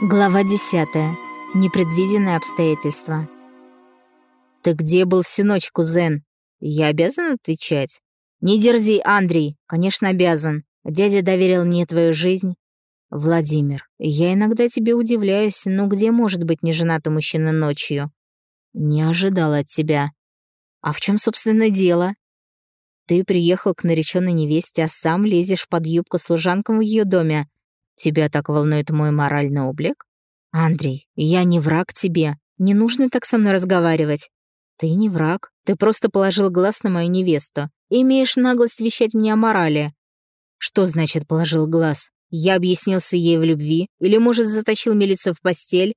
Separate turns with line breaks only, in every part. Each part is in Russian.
Глава 10. Непредвиденные обстоятельства. «Ты где был всю ночь, кузен? Я обязан отвечать?» «Не дерзи, Андрей. Конечно, обязан. Дядя доверил мне твою жизнь». «Владимир, я иногда тебе удивляюсь, но где может быть неженатый мужчина ночью?» «Не ожидал от тебя». «А в чем, собственно, дело?» «Ты приехал к нареченной невесте, а сам лезешь под юбку служанкам в ее доме. Тебя так волнует мой моральный облик? Андрей, я не враг тебе. Не нужно так со мной разговаривать. Ты не враг. Ты просто положил глаз на мою невесту. И имеешь наглость вещать мне о морали. Что значит положил глаз? Я объяснился ей в любви? Или, может, затащил милицию в постель?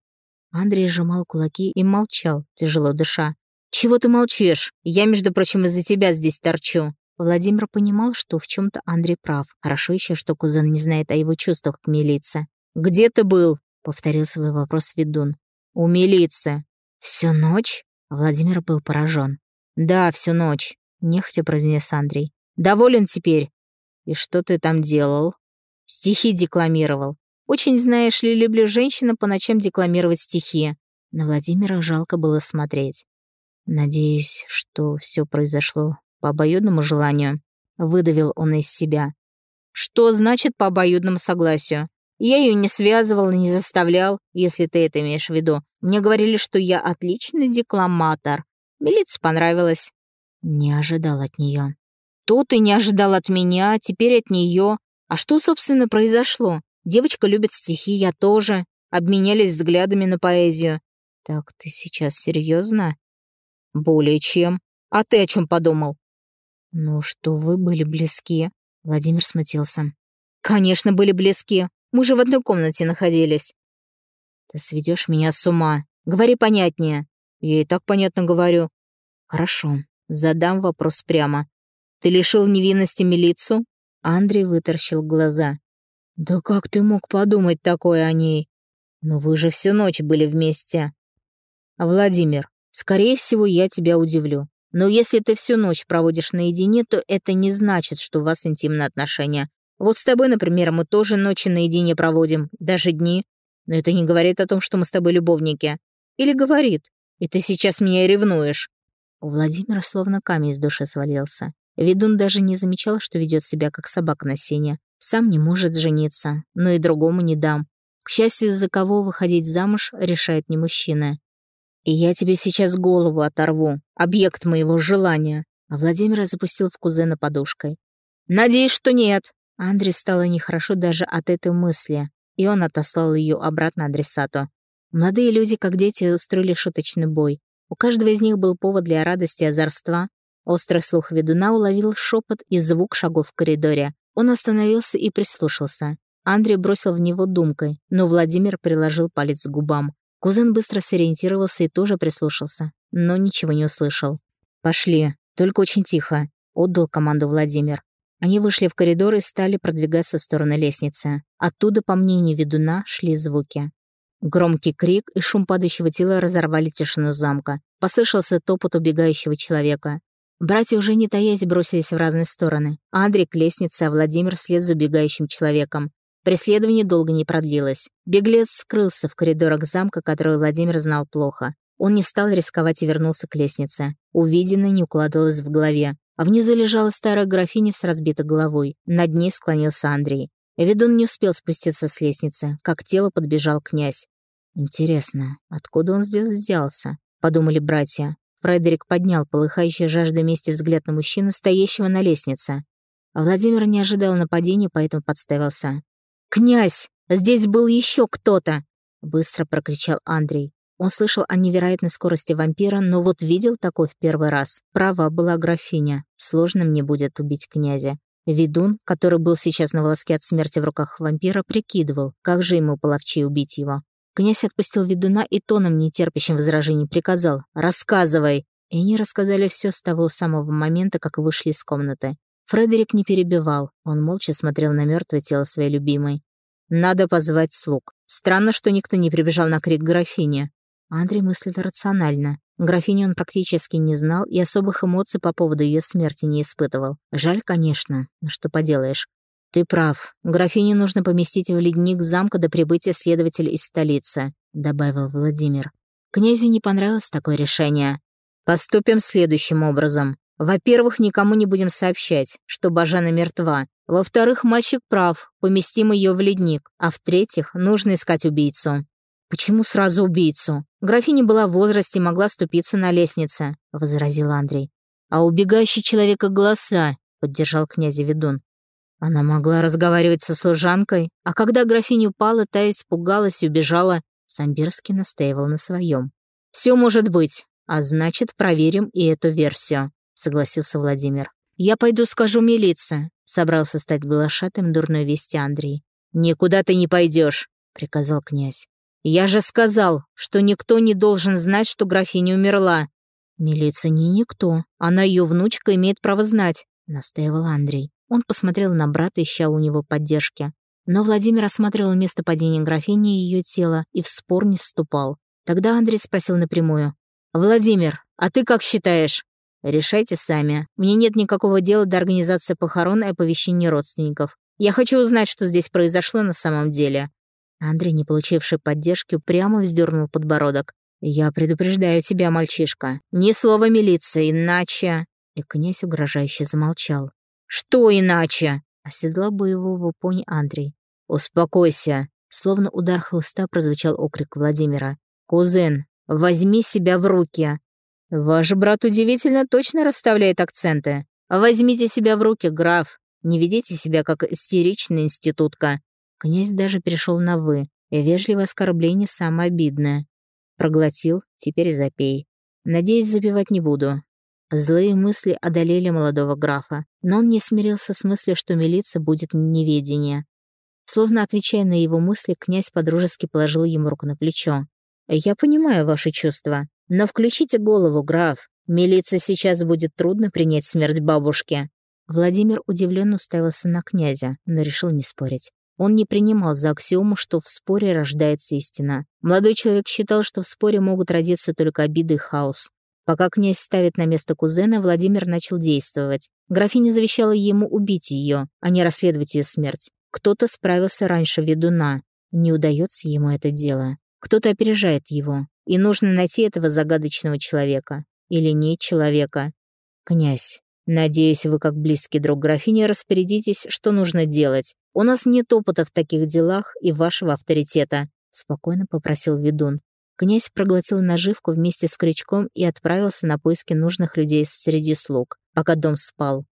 Андрей сжимал кулаки и молчал, тяжело дыша. «Чего ты молчишь? Я, между прочим, из-за тебя здесь торчу. Владимир понимал, что в чем то Андрей прав. Хорошо еще, что кузен не знает о его чувствах к милиции. «Где ты был?» — повторил свой вопрос ведун. «У милиции». «Всю ночь?» Владимир был поражен. «Да, всю ночь», — нехотя произнес Андрей. «Доволен теперь?» «И что ты там делал?» «Стихи декламировал. Очень, знаешь ли, люблю женщинам по ночам декламировать стихи». На Владимира жалко было смотреть. «Надеюсь, что все произошло по обоюдному желанию. Выдавил он из себя. Что значит по обоюдному согласию? Я ее не связывал и не заставлял, если ты это имеешь в виду. Мне говорили, что я отличный декламатор. Милиция понравилась. Не ожидал от нее. То ты не ожидал от меня, теперь от нее. А что, собственно, произошло? Девочка любит стихи, я тоже. Обменялись взглядами на поэзию. Так ты сейчас серьезно? Более чем. А ты о чем подумал? «Ну что вы были близки?» Владимир смутился. «Конечно, были близки. Мы же в одной комнате находились». «Ты сведешь меня с ума. Говори понятнее». «Я и так понятно говорю». «Хорошо. Задам вопрос прямо. Ты лишил невинности милицию?» Андрей выторщил глаза. «Да как ты мог подумать такое о ней? Но вы же всю ночь были вместе». «Владимир, скорее всего, я тебя удивлю. Но если ты всю ночь проводишь наедине, то это не значит, что у вас интимные отношения. Вот с тобой, например, мы тоже ночи наедине проводим, даже дни. Но это не говорит о том, что мы с тобой любовники. Или говорит, и ты сейчас меня ревнуешь. У Владимира словно камень с души свалился. Ведун даже не замечал, что ведет себя как собака на сене. Сам не может жениться, но и другому не дам. К счастью, за кого выходить замуж, решает не мужчина. И я тебе сейчас голову оторву, объект моего желания. А Владимир запустил в кузена подушкой. Надеюсь, что нет. Андре стало нехорошо даже от этой мысли, и он отослал ее обратно адресату. Молодые люди, как дети, устроили шуточный бой. У каждого из них был повод для радости и озорства. Острый слух ведуна уловил шепот и звук шагов в коридоре. Он остановился и прислушался. Андрей бросил в него думкой, но Владимир приложил палец к губам. Кузен быстро сориентировался и тоже прислушался, но ничего не услышал. «Пошли, только очень тихо», — отдал команду Владимир. Они вышли в коридор и стали продвигаться в сторону лестницы. Оттуда, по мнению ведуна, шли звуки. Громкий крик и шум падающего тела разорвали тишину замка. Послышался топот убегающего человека. Братья уже не таясь бросились в разные стороны. Андрей к лестнице, а Владимир вслед за убегающим человеком. Преследование долго не продлилось. Беглец скрылся в коридорах замка, который Владимир знал плохо. Он не стал рисковать и вернулся к лестнице. Увиденное не укладывалось в голове. А внизу лежала старая графиня с разбитой головой. Над ней склонился Андрей. Ведун не успел спуститься с лестницы, как тело подбежал князь. «Интересно, откуда он здесь взялся?» — подумали братья. Фредерик поднял полыхающий жаждой мести взгляд на мужчину, стоящего на лестнице. Владимир не ожидал нападения, поэтому подставился. «Князь, здесь был еще кто-то!» — быстро прокричал Андрей. Он слышал о невероятной скорости вампира, но вот видел такой в первый раз. Права была графиня. Сложно мне будет убить князя. Ведун, который был сейчас на волоске от смерти в руках вампира, прикидывал, как же ему половчей убить его. Князь отпустил ведуна и тоном, нетерпящим возражений, приказал «Рассказывай!» И они рассказали все с того самого момента, как вышли из комнаты. Фредерик не перебивал, он молча смотрел на мертвое тело своей любимой. «Надо позвать слуг. Странно, что никто не прибежал на крик графини». Андрей мыслит рационально. Графиню он практически не знал и особых эмоций по поводу ее смерти не испытывал. Жаль, конечно, но что поделаешь. «Ты прав. Графиню нужно поместить в ледник замка до прибытия следователя из столицы», — добавил Владимир. Князю не понравилось такое решение. «Поступим следующим образом. Во-первых, никому не будем сообщать, что Бажана мертва. Во-вторых, мальчик прав, поместим ее в ледник. А в-третьих, нужно искать убийцу». «Почему сразу убийцу? Графиня была в возрасте могла ступиться на лестнице», — возразил Андрей. «А убегающий человека голоса», — поддержал князя ведун. Она могла разговаривать со служанкой, а когда графиня упала, та испугалась и убежала. Самбирский настаивал на своем. «Все может быть, а значит, проверим и эту версию», — согласился Владимир. «Я пойду скажу милиции», — собрался стать глашатым дурной вести Андрей. «Никуда ты не пойдешь», — приказал князь. «Я же сказал, что никто не должен знать, что графиня умерла». «Милиция не никто. Она ее внучка имеет право знать», — настаивал Андрей. Он посмотрел на брата, ища у него поддержки. Но Владимир осматривал место падения графини и ее тело и в спор не вступал. Тогда Андрей спросил напрямую. «Владимир, а ты как считаешь?» «Решайте сами. Мне нет никакого дела до организации похорон и оповещения родственников. Я хочу узнать, что здесь произошло на самом деле». Андрей, не получивший поддержки, прямо вздернул подбородок. «Я предупреждаю тебя, мальчишка. Ни слова милиции, иначе...» И князь угрожающе замолчал. «Что иначе?» — оседла боевого пони Андрей. «Успокойся!» — словно удар хлыста прозвучал окрик Владимира. «Кузен, возьми себя в руки!» «Ваш брат удивительно точно расставляет акценты. Возьмите себя в руки, граф. Не ведите себя как истеричная институтка». Князь даже перешел на «вы», и вежливое оскорбление самое обидное. Проглотил, теперь запей. Надеюсь, забивать не буду. Злые мысли одолели молодого графа, но он не смирился с мыслью, что милиция будет неведение. Словно отвечая на его мысли, князь подружески положил ему руку на плечо. «Я понимаю ваши чувства, но включите голову, граф. Милиции сейчас будет трудно принять смерть бабушки». Владимир удивленно уставился на князя, но решил не спорить. Он не принимал за аксиому, что в споре рождается истина. Молодой человек считал, что в споре могут родиться только обиды и хаос. Пока князь ставит на место кузена, Владимир начал действовать. Графиня завещала ему убить ее, а не расследовать ее смерть. Кто-то справился раньше ведуна. Не удается ему это дело. Кто-то опережает его. И нужно найти этого загадочного человека. Или не человека. Князь, надеюсь, вы как близкий друг графини распорядитесь, что нужно делать. У нас нет опыта в таких делах и вашего авторитета. Спокойно попросил ведун. Князь проглотил наживку вместе с крючком и отправился на поиски нужных людей среди слуг, пока дом спал.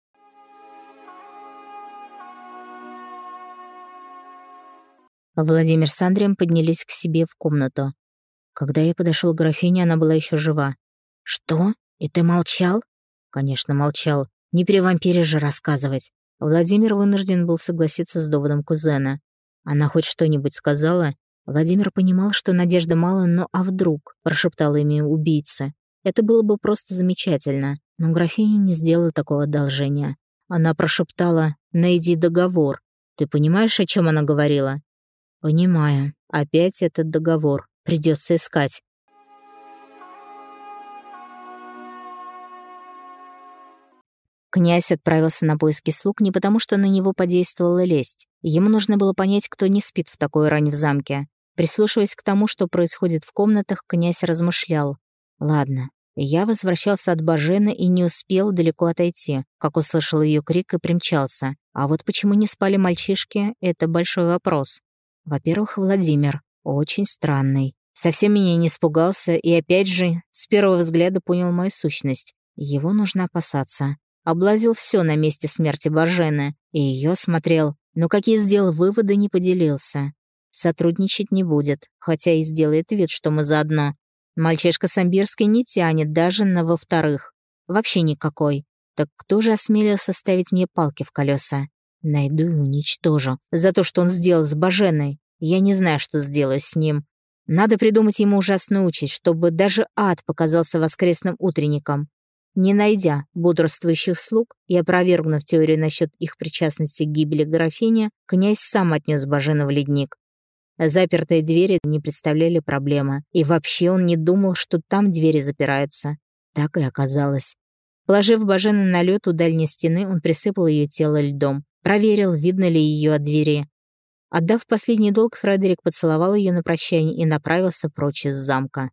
Владимир с Андреем поднялись к себе в комнату. Когда я подошел к графине, она была еще жива. «Что? И ты молчал?» «Конечно, молчал. Не при вампире же рассказывать». Владимир вынужден был согласиться с доводом кузена. Она хоть что-нибудь сказала, Владимир понимал, что надежды мало, но а вдруг, прошептал ими убийца. Это было бы просто замечательно, но графиня не сделала такого одолжения. Она прошептала «Найди договор». Ты понимаешь, о чем она говорила? Понимаю. Опять этот договор. Придется искать. Князь отправился на поиски слуг не потому, что на него подействовала лесть. Ему нужно было понять, кто не спит в такую рань в замке. Прислушиваясь к тому, что происходит в комнатах, князь размышлял. «Ладно, я возвращался от Бажены и не успел далеко отойти, как услышал ее крик и примчался. А вот почему не спали мальчишки — это большой вопрос. Во-первых, Владимир. Очень странный. Совсем меня не испугался и, опять же, с первого взгляда понял мою сущность. Его нужно опасаться. Облазил все на месте смерти Бажены и ее смотрел, но какие сделал выводы, не поделился. Сотрудничать не будет, хотя и сделает вид, что мы заодно. Мальчишка Самбирский не тянет даже на во-вторых. Вообще никакой. Так кто же осмелился ставить мне палки в колеса? Найду и уничтожу. За то, что он сделал с Баженой. Я не знаю, что сделаю с ним. Надо придумать ему ужасную участь, чтобы даже ад показался воскресным утренником. Не найдя бодрствующих слуг и опровергнув теорию насчет их причастности к гибели графини, князь сам отнес Бажена в ледник. Запертые двери не представляли проблемы, и вообще он не думал, что там двери запираются. Так и оказалось. Положив Бажена на лед у дальней стены, он присыпал ее тело льдом. Проверил, видно ли ее от двери. Отдав последний долг, Фредерик поцеловал ее на прощание и направился прочь из замка.